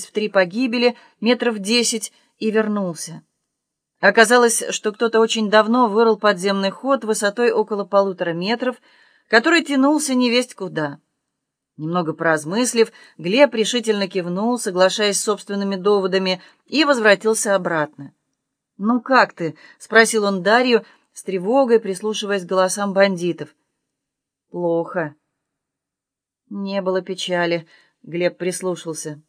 в три погибели, метров десять, и вернулся. Оказалось, что кто-то очень давно вырыл подземный ход высотой около полутора метров, который тянулся невесть куда. Немного поразмыслив, Глеб решительно кивнул, соглашаясь с собственными доводами, и возвратился обратно. «Ну как ты?» — спросил он Дарью, с тревогой прислушиваясь к голосам бандитов. «Плохо». Не было печали, — Глеб прислушался.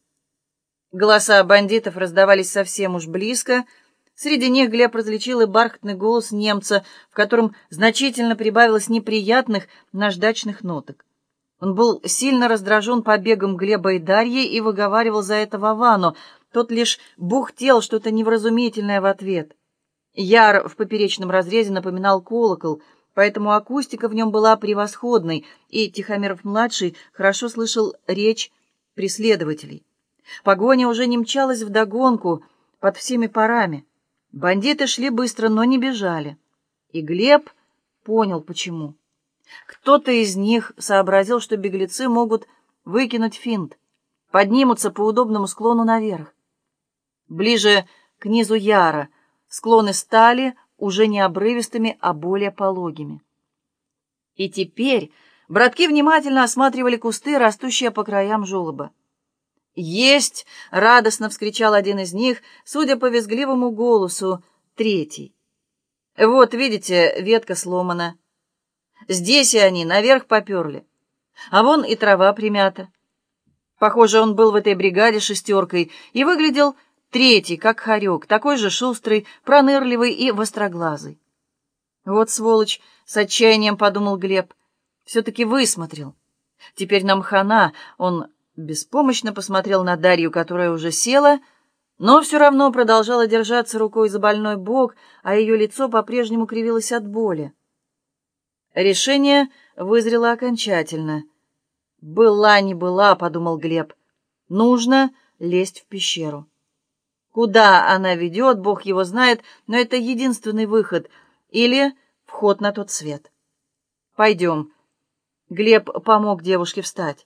Голоса бандитов раздавались совсем уж близко. Среди них Глеб различил и бархатный голос немца, в котором значительно прибавилось неприятных наждачных ноток. Он был сильно раздражен побегом Глеба и Дарьи и выговаривал за это Вовану. Тот лишь бухтел что-то невразумительное в ответ. Яр в поперечном разрезе напоминал колокол, поэтому акустика в нем была превосходной, и Тихомиров-младший хорошо слышал речь преследователей. Погоня уже не мчалась вдогонку под всеми парами. Бандиты шли быстро, но не бежали. И Глеб понял, почему. Кто-то из них сообразил, что беглецы могут выкинуть финт, поднимутся по удобному склону наверх. Ближе к низу Яра склоны стали уже не обрывистыми, а более пологими. И теперь братки внимательно осматривали кусты, растущие по краям желоба. «Есть!» — радостно вскричал один из них, судя по визгливому голосу, третий. «Вот, видите, ветка сломана. Здесь и они наверх поперли. А вон и трава примята. Похоже, он был в этой бригаде шестеркой и выглядел третий, как хорек, такой же шустрый, пронырливый и востроглазый. «Вот сволочь!» — с отчаянием подумал Глеб. «Все-таки высмотрел. Теперь нам хана, он Беспомощно посмотрел на Дарью, которая уже села, но все равно продолжала держаться рукой за больной бок, а ее лицо по-прежнему кривилось от боли. Решение вызрело окончательно. «Была не была», — подумал Глеб. «Нужно лезть в пещеру». Куда она ведет, Бог его знает, но это единственный выход или вход на тот свет. «Пойдем». Глеб помог девушке встать.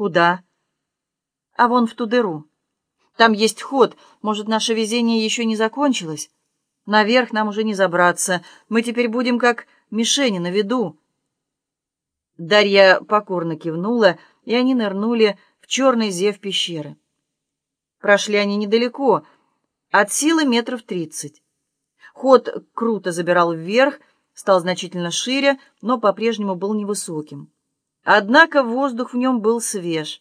«Куда?» «А вон в ту дыру. Там есть ход. Может, наше везение еще не закончилось? Наверх нам уже не забраться. Мы теперь будем как мишени на виду». Дарья покорно кивнула, и они нырнули в черный зев пещеры. Прошли они недалеко, от силы метров тридцать. Ход круто забирал вверх, стал значительно шире, но по-прежнему был невысоким. Однако воздух в нем был свеж.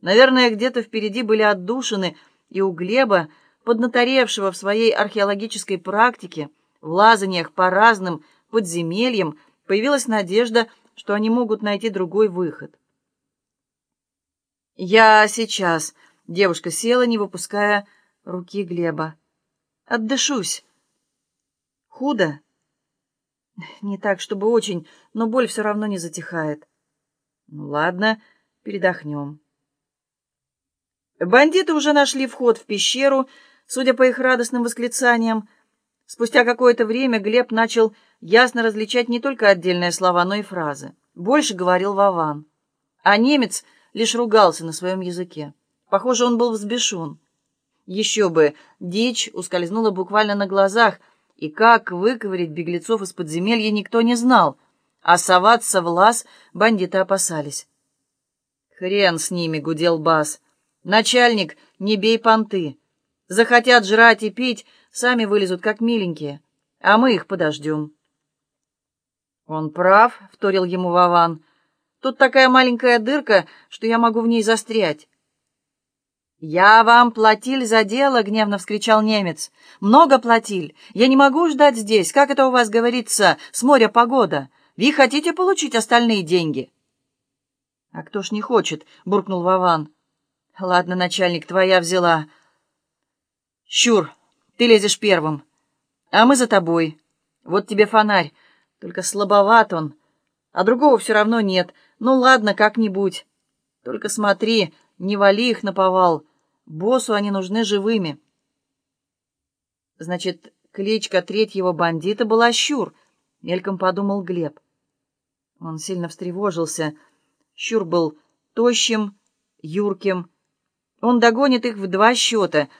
Наверное, где-то впереди были отдушины, и у Глеба, поднаторевшего в своей археологической практике, в лазаниях по разным подземельям, появилась надежда, что они могут найти другой выход. «Я сейчас», — девушка села, не выпуская руки Глеба. «Отдышусь». «Худо?» «Не так, чтобы очень, но боль все равно не затихает». Ну ладно, передохнем. Бандиты уже нашли вход в пещеру, судя по их радостным восклицаниям. Спустя какое-то время Глеб начал ясно различать не только отдельные слова, но и фразы. Больше говорил Вован. А немец лишь ругался на своем языке. Похоже, он был взбешен. Еще бы, дичь ускользнула буквально на глазах, и как выковырять беглецов из подземелья никто не знал — а соваться в лаз бандиты опасались. «Хрен с ними!» — гудел бас. «Начальник, не бей понты! Захотят жрать и пить, сами вылезут, как миленькие, а мы их подождем». «Он прав», — вторил ему Вован. «Тут такая маленькая дырка, что я могу в ней застрять». «Я вам платил за дело!» — гневно вскричал немец. «Много платил! Я не могу ждать здесь! Как это у вас говорится? С моря погода! Ви хотите получить остальные деньги?» «А кто ж не хочет?» — буркнул Вован. «Ладно, начальник, твоя взяла. Щур, ты лезешь первым, а мы за тобой. Вот тебе фонарь, только слабоват он, а другого все равно нет. Ну ладно, как-нибудь. Только смотри, не вали их на повал. Боссу они нужны живыми». Значит, кличка третьего бандита была Щур —— мельком подумал Глеб. Он сильно встревожился. Щур был тощим, юрким, Он догонит их в два счета,